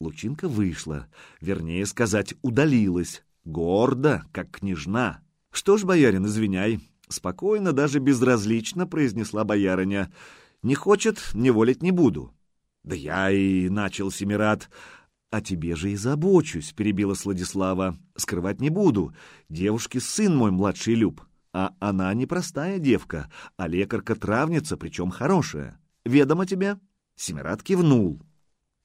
Лучинка вышла, вернее сказать, удалилась, гордо, как княжна. «Что ж, боярин, извиняй», — спокойно, даже безразлично произнесла боярыня. «Не хочет, не волить не буду». «Да я и начал, Семират». «А тебе же и забочусь», — перебила Сладислава. «Скрывать не буду. Девушке сын мой младший Люб. А она не простая девка, а лекарка-травница, причем хорошая. Ведомо тебе?» Семират кивнул.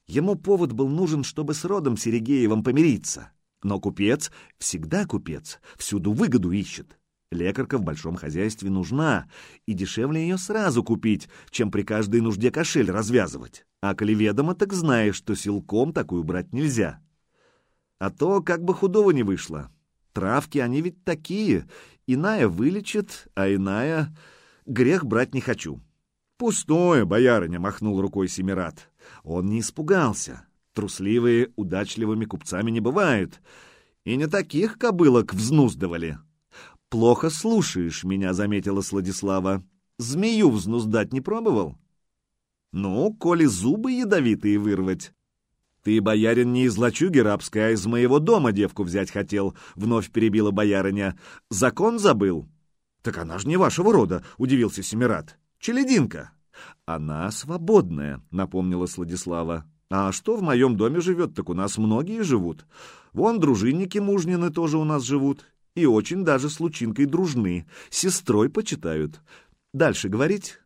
Ему повод был нужен, чтобы с родом Серегеевым помириться. Но купец всегда купец, всюду выгоду ищет. Лекарка в большом хозяйстве нужна, и дешевле ее сразу купить, чем при каждой нужде кошель развязывать. А коли ведомо, так знаешь, что силком такую брать нельзя. А то как бы худого не вышло. Травки, они ведь такие. Иная вылечит, а иная... Грех брать не хочу. «Пустое, боярыня!» — махнул рукой Семират. Он не испугался. Трусливые удачливыми купцами не бывают. И не таких кобылок взнуздывали. «Плохо слушаешь меня», — заметила Сладислава. «Змею взнуздать не пробовал?» «Ну, коли зубы ядовитые вырвать». «Ты, боярин, не из лачуги рабской, а из моего дома девку взять хотел», — вновь перебила боярыня. «Закон забыл?» «Так она же не вашего рода», — удивился Семират. «Челединка». «Она свободная», — напомнила Сладислава. «А что в моем доме живет, так у нас многие живут. Вон дружинники мужнины тоже у нас живут, и очень даже с Лучинкой дружны, сестрой почитают. Дальше говорить?»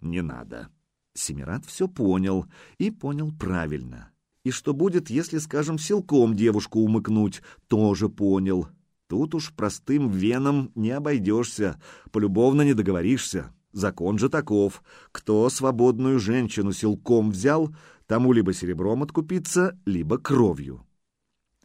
«Не надо». Семират все понял, и понял правильно. И что будет, если, скажем, силком девушку умыкнуть, тоже понял. Тут уж простым веном не обойдешься, полюбовно не договоришься. Закон же таков. Кто свободную женщину силком взял, тому либо серебром откупиться, либо кровью.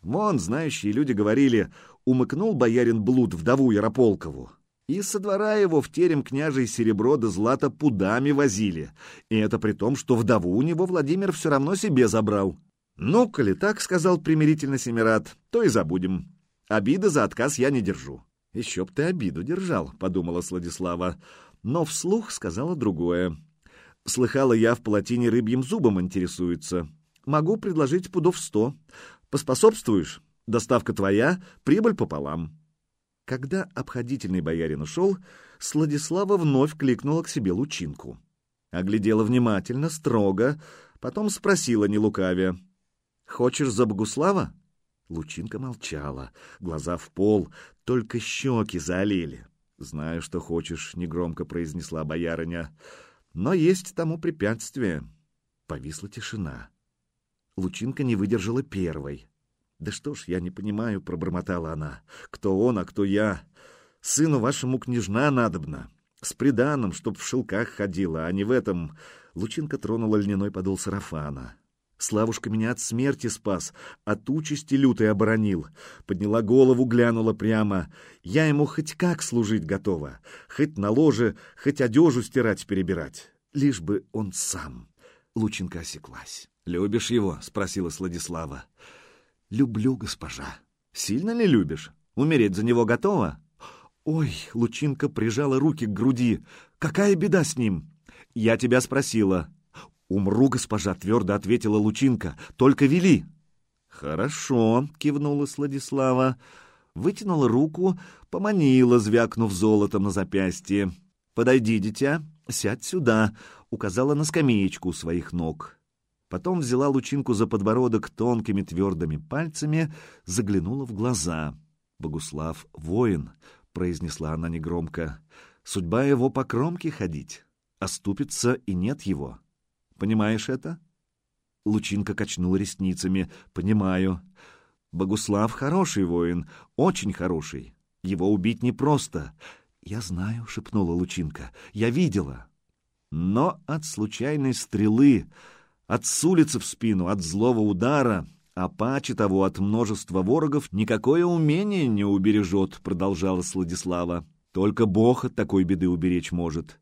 Вон, знающие люди говорили, умыкнул боярин блуд вдову Ярополкову. И со двора его в терем княжей серебро да злато пудами возили. И это при том, что вдову у него Владимир все равно себе забрал. «Ну, коли так, — сказал примирительно Семират, — то и забудем. Обиды за отказ я не держу». «Еще б ты обиду держал», — подумала Сладислава но вслух сказала другое. Слыхала я, в палатине рыбьим зубом интересуется. Могу предложить пудов сто. Поспособствуешь? Доставка твоя, прибыль пополам. Когда обходительный боярин ушел, Сладислава вновь кликнула к себе лучинку. Оглядела внимательно, строго, потом спросила, не лукавя. «Хочешь за Богуслава?» Лучинка молчала, глаза в пол, только щеки заолели. «Знаю, что хочешь», — негромко произнесла боярыня. «Но есть тому препятствие». Повисла тишина. Лучинка не выдержала первой. «Да что ж, я не понимаю», — пробормотала она. «Кто он, а кто я? Сыну вашему княжна надобна. С приданым, чтоб в шелках ходила, а не в этом...» Лучинка тронула льняной подол сарафана. Славушка меня от смерти спас, от участи лютой оборонил. Подняла голову, глянула прямо. Я ему хоть как служить готова, хоть на ложе, хоть одежу стирать перебирать. Лишь бы он сам. Лучинка осеклась. «Любишь его?» — спросила Сладислава. «Люблю, госпожа». «Сильно ли любишь? Умереть за него готова?» «Ой!» — Лучинка прижала руки к груди. «Какая беда с ним?» «Я тебя спросила. «Умру, госпожа», — твердо ответила Лучинка. «Только вели». «Хорошо», — кивнула Сладислава. Вытянула руку, поманила, звякнув золотом на запястье. «Подойди, дитя, сядь сюда», — указала на скамеечку у своих ног. Потом взяла Лучинку за подбородок тонкими твердыми пальцами, заглянула в глаза. «Богуслав — воин», — произнесла она негромко. «Судьба его по кромке ходить. Оступится, и нет его». Понимаешь это?» Лучинка качнул ресницами. «Понимаю. Богуслав хороший воин, очень хороший. Его убить непросто». «Я знаю», — шепнула Лучинка. «Я видела». Но от случайной стрелы, от с улицы в спину, от злого удара, а паче того от множества ворогов, никакое умение не убережет, продолжала Сладислава. Только Бог от такой беды уберечь может.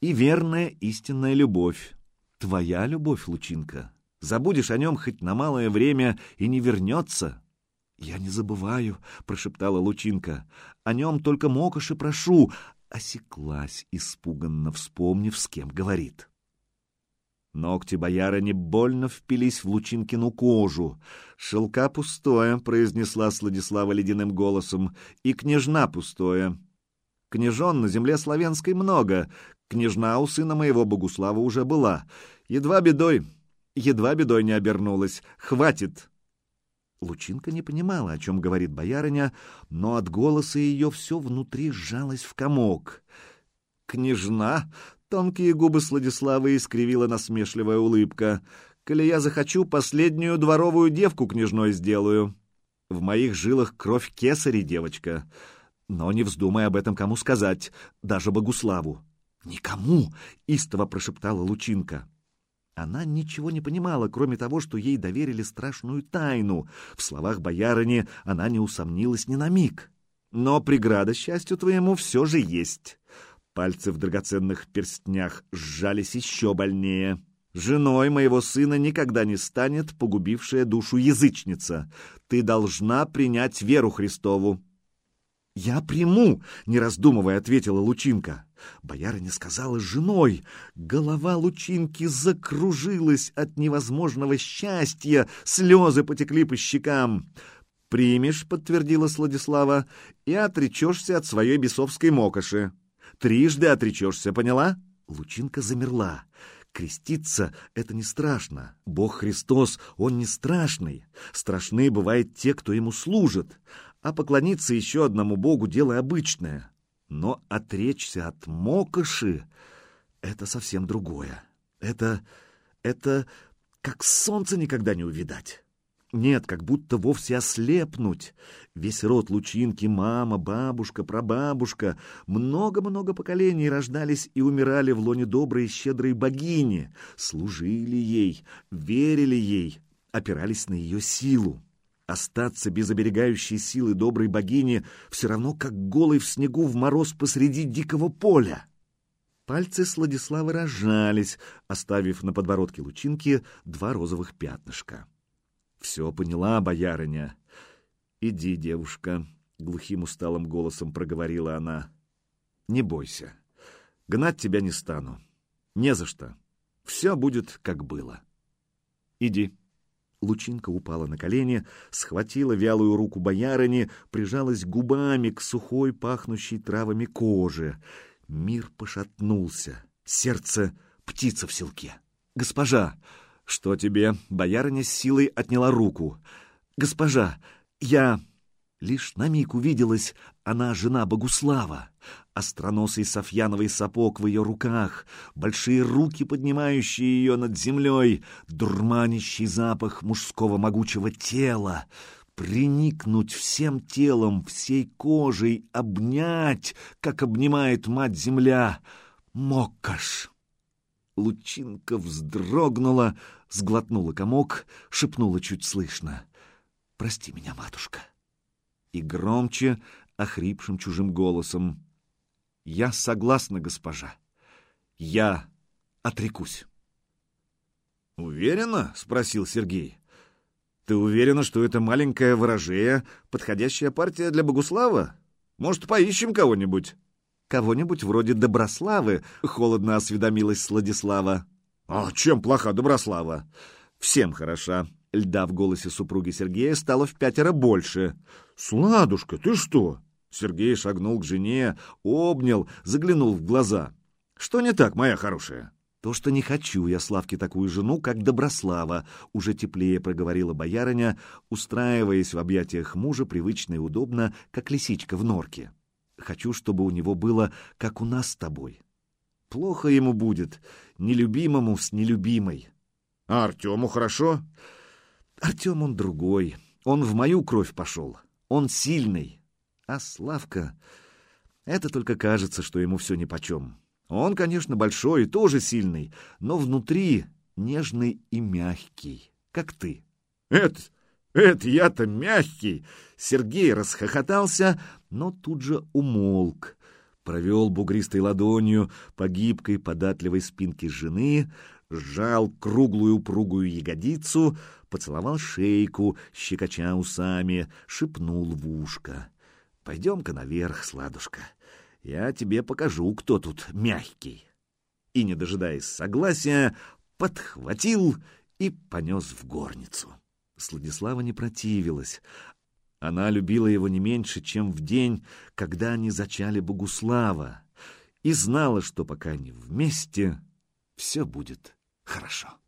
И верная истинная любовь. Твоя любовь, Лучинка. Забудешь о нем хоть на малое время и не вернется. Я не забываю, прошептала Лучинка. О нем только мокоши прошу. Осеклась, испуганно вспомнив, с кем говорит. Ногти боярыни больно впились в Лучинкину кожу. «Шелка пустое», — произнесла Сладислава ледяным голосом, — «и княжна пустое. Княжон на земле славянской много, княжна у сына моего Богуслава уже была. Едва бедой, едва бедой не обернулась. Хватит!» Лучинка не понимала, о чем говорит боярыня, но от голоса ее все внутри сжалось в комок. «Княжна!» — тонкие губы Сладиславы искривила насмешливая улыбка. «Коли я захочу, последнюю дворовую девку княжной сделаю. В моих жилах кровь кесари, девочка. Но не вздумай об этом кому сказать, даже Богуславу». «Никому!» — истово прошептала Лучинка. Она ничего не понимала, кроме того, что ей доверили страшную тайну. В словах боярыни она не усомнилась ни на миг. Но преграда счастью твоему все же есть. Пальцы в драгоценных перстнях сжались еще больнее. Женой моего сына никогда не станет погубившая душу язычница. Ты должна принять веру Христову. «Я приму», — не раздумывая ответила Лучинка. Боярыня сказала женой. Голова Лучинки закружилась от невозможного счастья, слезы потекли по щекам. «Примешь», — подтвердила Сладислава, — «и отречешься от своей бесовской мокоши. Трижды отречешься, поняла?» Лучинка замерла. Креститься — это не страшно. Бог Христос, Он не страшный. Страшны бывают те, кто Ему служит. А поклониться еще одному Богу — дело обычное. Но отречься от мокоши — это совсем другое. Это... это как солнце никогда не увидать. Нет, как будто вовсе ослепнуть. Весь род лучинки, мама, бабушка, прабабушка, много-много поколений рождались и умирали в лоне доброй и щедрой богини, служили ей, верили ей, опирались на ее силу. Остаться без оберегающей силы доброй богини все равно, как голый в снегу в мороз посреди дикого поля. Пальцы Сладиславы разжались, оставив на подбородке лучинки два розовых пятнышка. «Все поняла, боярыня. Иди, девушка», — глухим усталым голосом проговорила она. «Не бойся. Гнать тебя не стану. Не за что. Все будет, как было. Иди». Лучинка упала на колени, схватила вялую руку боярыни, прижалась губами к сухой, пахнущей травами коже. Мир пошатнулся. Сердце — птица в селке. «Госпожа!» «Что тебе?» — боярыня с силой отняла руку. «Госпожа, я...» Лишь на миг увиделась она жена Богуслава. Остроносый софьяновый сапог в ее руках, большие руки, поднимающие ее над землей, дурманящий запах мужского могучего тела, приникнуть всем телом, всей кожей, обнять, как обнимает мать-земля. Мокаш! Лучинка вздрогнула, сглотнула комок, шепнула чуть слышно. «Прости меня, матушка!» и громче, охрипшим чужим голосом. «Я согласна, госпожа. Я отрекусь». «Уверена?» — спросил Сергей. «Ты уверена, что это маленькая ворожея, подходящая партия для Богуслава? Может, поищем кого-нибудь?» «Кого-нибудь вроде Доброславы», — холодно осведомилась Сладислава. «А чем плоха Доброслава?» «Всем хороша», Льда в голосе супруги Сергея стало в пятеро больше. «Сладушка, ты что?» Сергей шагнул к жене, обнял, заглянул в глаза. «Что не так, моя хорошая?» «То, что не хочу я Славке такую жену, как Доброслава», — уже теплее проговорила боярыня, устраиваясь в объятиях мужа привычно и удобно, как лисичка в норке. «Хочу, чтобы у него было, как у нас с тобой. Плохо ему будет, нелюбимому с нелюбимой». «А Артему хорошо?» Артем он другой. Он в мою кровь пошел. Он сильный. А Славка... Это только кажется, что ему все нипочем. Он, конечно, большой и тоже сильный, но внутри нежный и мягкий, как ты. Это... это я-то мягкий! Сергей расхохотался, но тут же умолк. Провел бугристой ладонью по гибкой податливой спинке жены, сжал круглую упругую ягодицу, поцеловал шейку, щекоча усами, шепнул в ушко. «Пойдем-ка наверх, сладушка, я тебе покажу, кто тут мягкий». И, не дожидаясь согласия, подхватил и понес в горницу. Сладислава не противилась. Она любила его не меньше, чем в день, когда они зачали Богуслава, и знала, что пока они вместе, все будет хорошо.